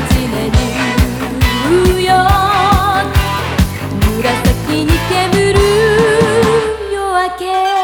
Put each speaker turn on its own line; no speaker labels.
常に言う紫に煙る夜明け